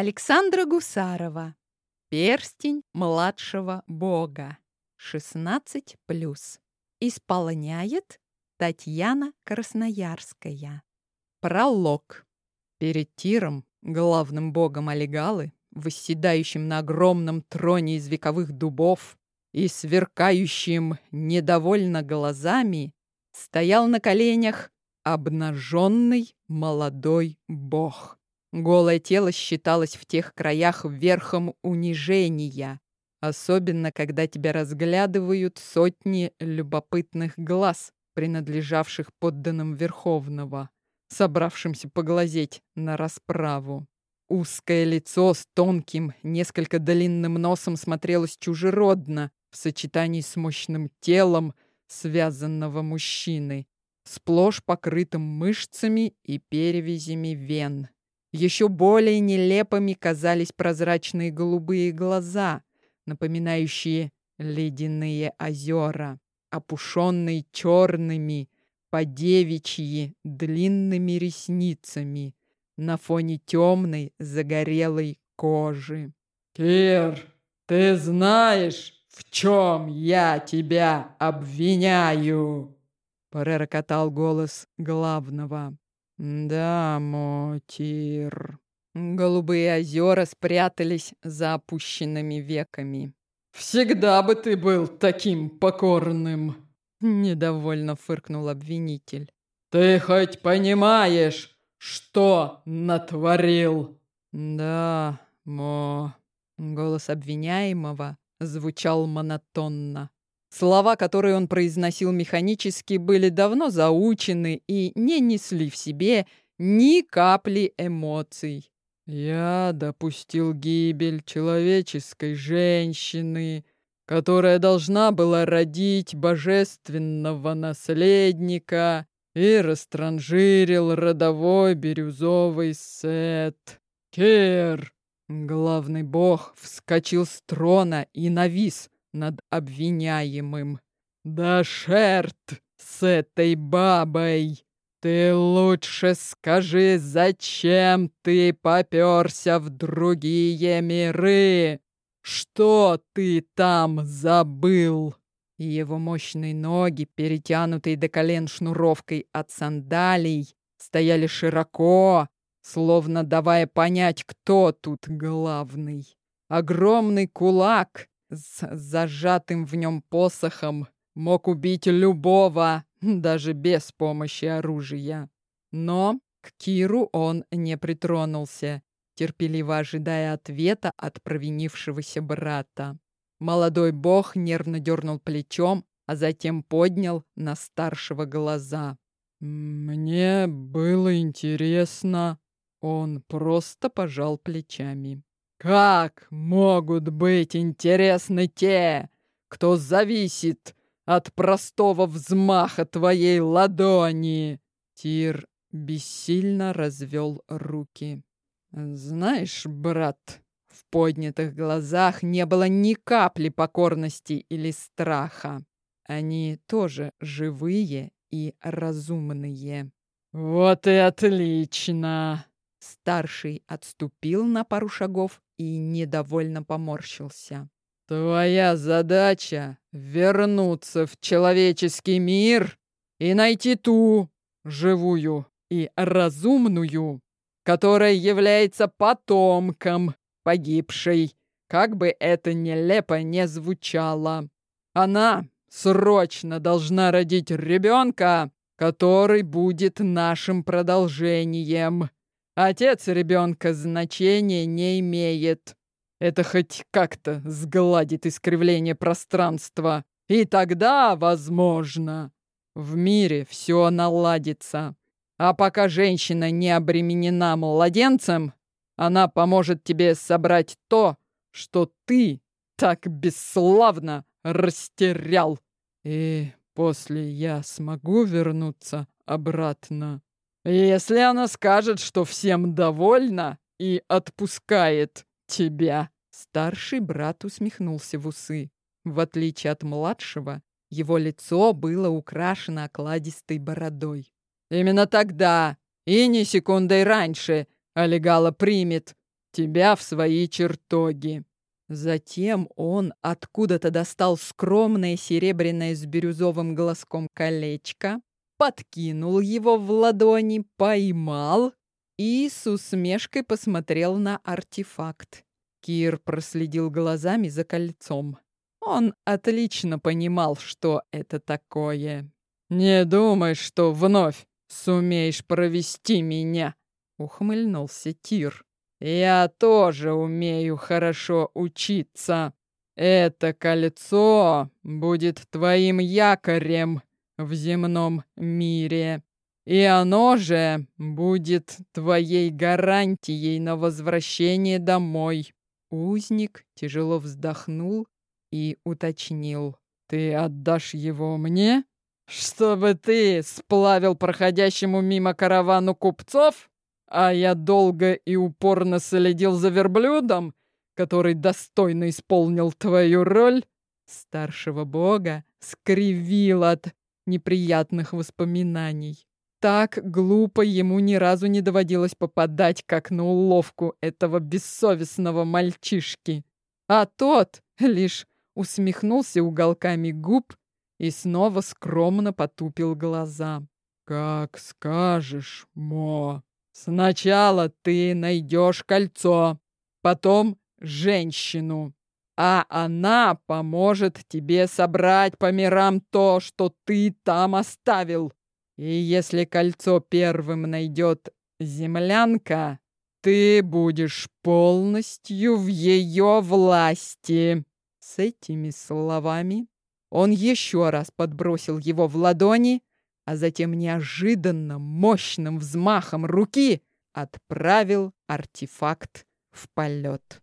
Александра Гусарова. Перстень младшего бога. 16+. Исполняет Татьяна Красноярская. Пролог. Перед Тиром, главным богом Олегалы, восседающим на огромном троне из вековых дубов и сверкающим недовольно глазами, стоял на коленях обнаженный молодой бог. Голое тело считалось в тех краях верхом унижения, особенно когда тебя разглядывают сотни любопытных глаз, принадлежавших подданным Верховного, собравшимся поглазеть на расправу. Узкое лицо с тонким, несколько длинным носом смотрелось чужеродно в сочетании с мощным телом связанного мужчины, сплошь покрытым мышцами и перевязями вен. Еще более нелепыми казались прозрачные голубые глаза, напоминающие ледяные озера, опушенные черными, подевичьи длинными ресницами на фоне темной загорелой кожи. «Кир, ты знаешь, в чем я тебя обвиняю?» пророкотал голос главного. «Да, Мотир». Голубые озера спрятались за опущенными веками. «Всегда бы ты был таким покорным!» Недовольно фыркнул обвинитель. «Ты хоть понимаешь, что натворил?» «Да, Мо...» Голос обвиняемого звучал монотонно. Слова, которые он произносил механически, были давно заучены и не несли в себе ни капли эмоций. «Я допустил гибель человеческой женщины, которая должна была родить божественного наследника и растранжирил родовой бирюзовый сет. Кер!» Главный бог вскочил с трона и навис — над обвиняемым. «Да шерт с этой бабой! Ты лучше скажи, зачем ты попёрся в другие миры? Что ты там забыл?» Его мощные ноги, перетянутые до колен шнуровкой от сандалий, стояли широко, словно давая понять, кто тут главный. Огромный кулак с зажатым в нем посохом мог убить любого, даже без помощи оружия. Но к Киру он не притронулся, терпеливо ожидая ответа от провинившегося брата. Молодой бог нервно дернул плечом, а затем поднял на старшего глаза. «Мне было интересно». Он просто пожал плечами. Как могут быть интересны те, кто зависит от простого взмаха твоей ладони? Тир бессильно развел руки. Знаешь, брат, в поднятых глазах не было ни капли покорности или страха. Они тоже живые и разумные. Вот и отлично. Старший отступил на пару шагов и недовольно поморщился. «Твоя задача — вернуться в человеческий мир и найти ту, живую и разумную, которая является потомком погибшей, как бы это нелепо не звучало. Она срочно должна родить ребенка, который будет нашим продолжением. Отец ребенка значения не имеет. Это хоть как-то сгладит искривление пространства. И тогда, возможно, в мире все наладится. А пока женщина не обременена младенцем, она поможет тебе собрать то, что ты так бесславно растерял. И после я смогу вернуться обратно. Если она скажет, что всем довольна и отпускает тебя. Старший брат усмехнулся в усы. В отличие от младшего, его лицо было украшено окладистой бородой. Именно тогда, и не секундой раньше, Олегала примет тебя в свои чертоги. Затем он откуда-то достал скромное серебряное с бирюзовым глазком колечко, подкинул его в ладони, поймал и с усмешкой посмотрел на артефакт. Кир проследил глазами за кольцом. Он отлично понимал, что это такое. «Не думай, что вновь сумеешь провести меня!» — ухмыльнулся Тир. «Я тоже умею хорошо учиться. Это кольцо будет твоим якорем в земном мире, и оно же будет твоей гарантией на возвращение домой». Узник тяжело вздохнул и уточнил. «Ты отдашь его мне, чтобы ты сплавил проходящему мимо каравану купцов, а я долго и упорно следил за верблюдом, который достойно исполнил твою роль?» Старшего бога скривил от неприятных воспоминаний. Так глупо ему ни разу не доводилось попадать, как на уловку этого бессовестного мальчишки. А тот лишь усмехнулся уголками губ и снова скромно потупил глаза. «Как скажешь, Мо. Сначала ты найдешь кольцо, потом женщину, а она поможет тебе собрать по мирам то, что ты там оставил. И если кольцо первым найдет землянка, ты будешь полностью в ее власти. С этими словами он еще раз подбросил его в ладони, а затем неожиданно мощным взмахом руки отправил артефакт в полет.